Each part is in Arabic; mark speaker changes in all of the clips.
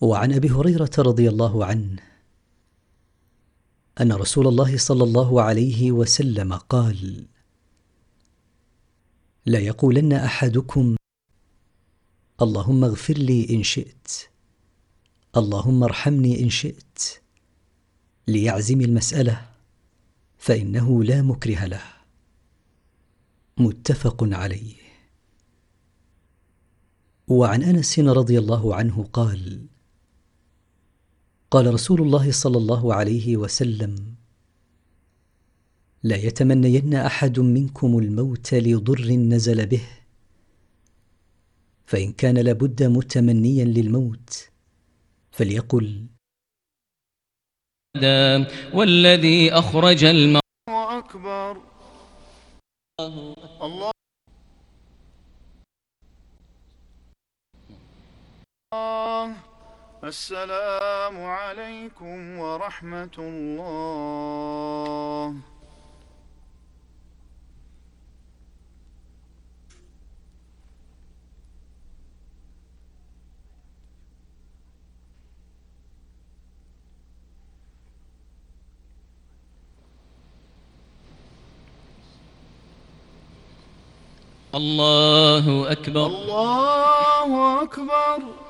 Speaker 1: وعن أبي هريرة رضي الله عنه أن رسول الله صلى الله عليه وسلم قال لا يقولن أحدكم اللهم اغفر لي إن شئت اللهم ارحمني إن شئت ليعزم المسألة فإنه لا مكره له. متفق عليه. وعن أنس رضي الله عنه قال قال رسول الله صلى الله عليه وسلم لا يتمنين أحد منكم الموت لضر نزل به فإن كان لابد متمنيا للموت فليقل.
Speaker 2: والذي أخرج
Speaker 3: أكبر الله. السلام عليكم ورحمة الله.
Speaker 2: الله أكبر.
Speaker 3: الله أكبر.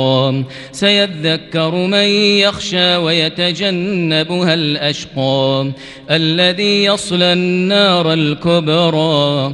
Speaker 2: سيذكر من يخشى ويتجنبها الأشقى الذي يصلى النار الكبرى.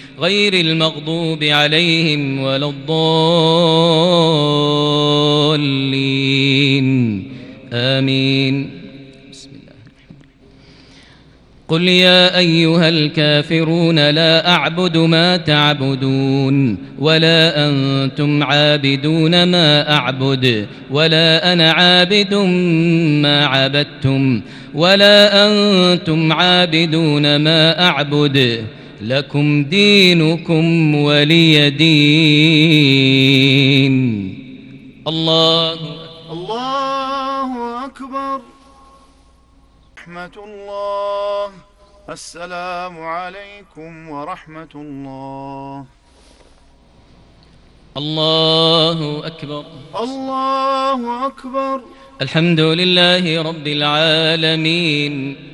Speaker 2: غير المغضوب عليهم ولا الضالين. آمين. بسم الله. قل يا أيها الكافرون لا أعبد ما تعبدون ولا أنتم عابدون ما أعبد ولا أنا عابد ما عبدتم ولا أنتم عابدون ما أعبد لكم دينكم ولي دين. الله
Speaker 3: الله أكبر. رحمة الله. السلام عليكم ورحمة الله.
Speaker 2: الله أكبر.
Speaker 3: الله أكبر.
Speaker 2: الحمد لله رب العالمين.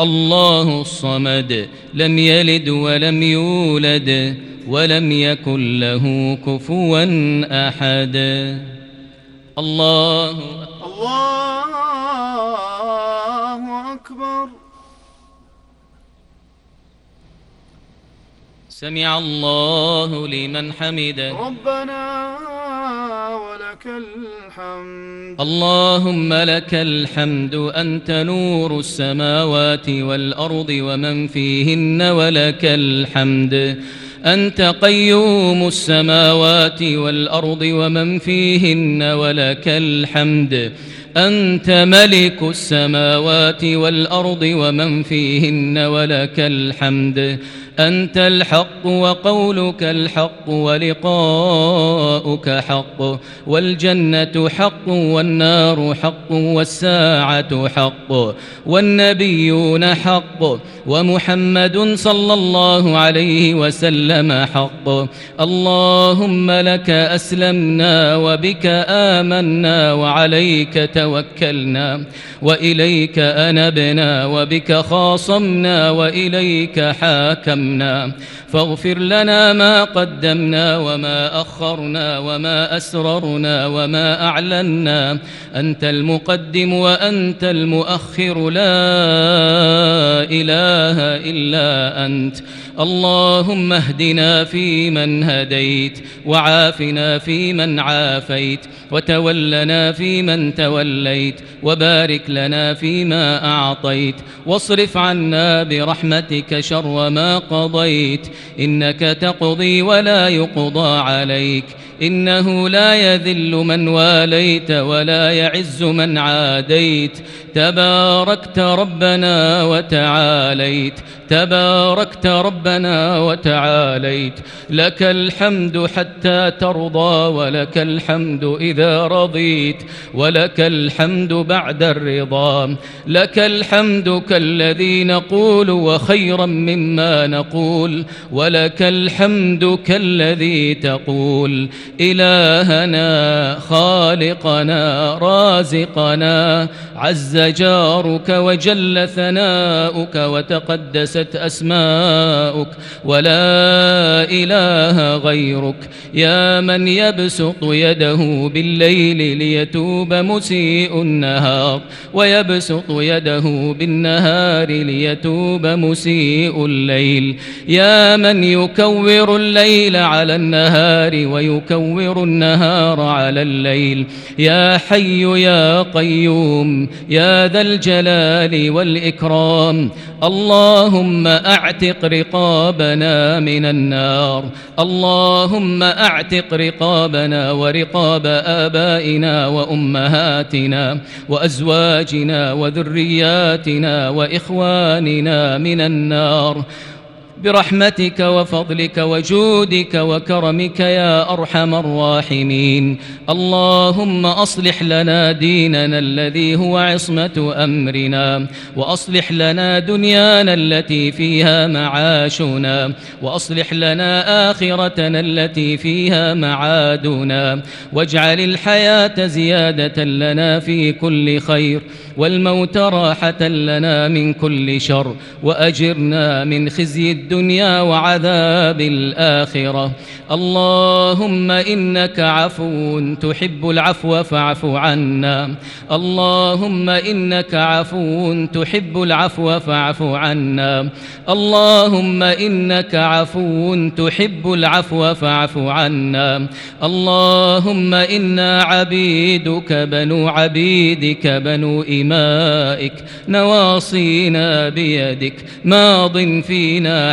Speaker 2: الله الصمد لم يلد ولم يولد ولم يكن له كفوا أحد. الله
Speaker 3: الله أكبر.
Speaker 2: سمع الله لمن حمده.
Speaker 3: ربنا ولك الحمد.
Speaker 2: اللهم لك الحمد أنت نور السماوات والأرض ومن فيهن ولك الحمد. أنت قيوم السماوات والأرض ومن فيهن ولك الحمد. أنت ملك السماوات والأرض ومن فيهن ولك الحمد. أنت الحق وقولك الحق ولقاؤك حق والجنة حق والنار حق والساعة حق والنبيون حق ومحمد صلى الله عليه وسلم حق. اللهم لك أسلمنا وبك آمنا وعليك توكلنا وإليك أنبنا وبك خاصمنا وإليك حاكمنا. فاغفر لنا ما قدمنا وما أخرنا وما أسررنا وما أعلنا. أنت المقدم وأنت المؤخر. لا إله إلا أنت. اللهم اهدنا فيمن هديت وعافنا فيمن عافيت وتولنا فيمن توليت وبارك لنا فيما أعطيت واصرف عنا برحمتك شر ما قضيت إنك تقضي ولا يقضى عليك إنه لا يذل من واليت ولا يعز من عاديت. تباركت ربنا وتعاليت. تباركت ربنا وتعاليت. لك الحمد حتى ترضى ولك الحمد إذا رضيت. ولك الحمد بعد الرضا. لك الحمد كالذي نقول وخيرا مما نقول. ولك الحمد كالذي تقول. إلهنا خالقنا رازقنا. عز جارك وجل ثناؤك وتقدست أسماؤك. ولا إله غيرك. يا من يبسط يده بالليل ليتوب مسيء النهار. ويبسط يده بالنهار ليتوب مسيء الليل. يا من يكور الليل على النهار ويكور النهار على الليل. يا حي يا قيوم يا ذا الجلال والإكرام. اللهم أعتق رقابنا من النار. اللهم أعتق رقابنا ورقاب آبائنا وأمهاتنا وأزواجنا وذرياتنا وإخواننا من النار. برحمتك وفضلك وجودك وكرمك يا أرحم الراحمين. اللهم أصلح لنا ديننا الذي هو عصمة أمرنا وأصلح لنا دنيانا التي فيها معاشنا وأصلح لنا آخرتنا التي فيها معادنا. واجعل الحياة زيادة لنا في كل خير والموت راحة لنا من كل شر. وأجرنا من خزي الدنيا وعذاب الآخرة. اللهم إنك عفو تحب العفو فاعف عنا. اللهم إنك عفو تحب العفو فاعف عنا. اللهم إنك عفو تحب العفو فاعف عنا. اللهم إنا عبيدك بنو عبيدك بنو إمائك. نواصينا بيدك. ماض فينا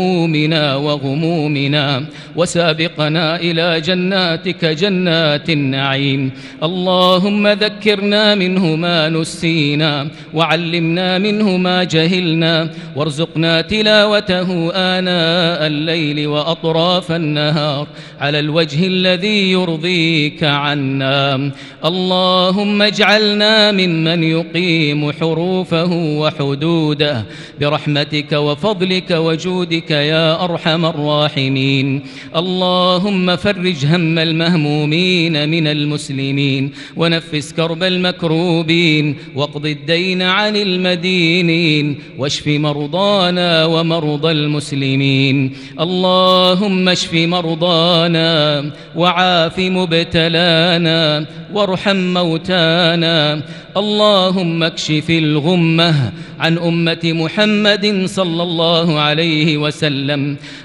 Speaker 2: همومنا وغمومنا وسابقنا إلى جناتك جنات النعيم. اللهم ذكرنا منه ما نسينا وعلمنا منه ما جهلنا وارزقنا تلاوته آناء الليل وأطراف النهار. على الوجه الذي يرضيك عنا. اللهم اجعلنا ممن يقيم حروفه وحدوده برحمتك وفضلك وجودك يا أرحم الراحمين. اللهم فرج هم المهمومين من المسلمين ونفس كرب المكروبين واقض الدين عن المدينين واشف مرضانا ومرضى المسلمين. اللهم اشف مرضانا وعاف مبتلانا وارحم موتانا. اللهم اكشف الغمة عن أمة محمد صلى الله عليه وسلم.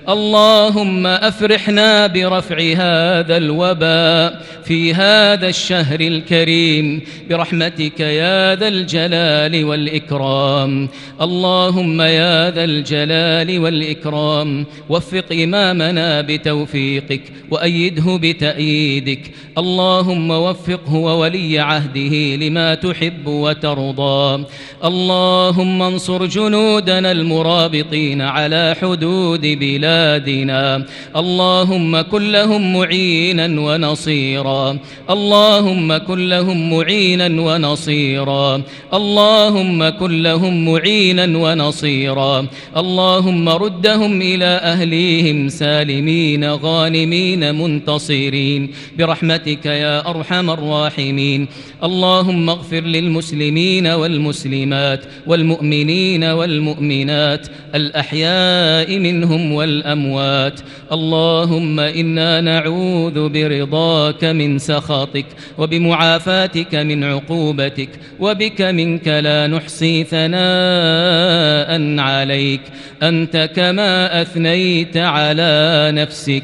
Speaker 2: اللهم أفرحنا برفع هذا الوباء في هذا الشهر الكريم. برحمتك يا ذا الجلال والإكرام. اللهم يا ذا الجلال والإكرام. وفق إمامنا بتوفيقك وأيده بتأييدك. اللهم وفقه وولي عهده لما تحب وترضى. اللهم انصر جنودنا المرابطين على حدود بلادنا. اللهم كن لهم معينا ونصيرا. اللهم كن لهم معينا ونصيرا. اللهم كن لهم معينا ونصيرا. اللهم ردهم إلى أهليهم سالمين غانمين منتصرين. برحمتك يا أرحم الراحمين. اللهم اغفر للمسلمين والمسلمات والمؤمنين والمؤمنات الأحياء منهم والأموات. اللهم إنا نعوذ برضاك من سخطك وبمعافاتك من عقوبتك وبك منك لا نحصي ثناء عليك. أنت كما أثنيت على نفسك.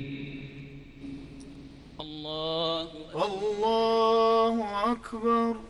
Speaker 3: أكبر.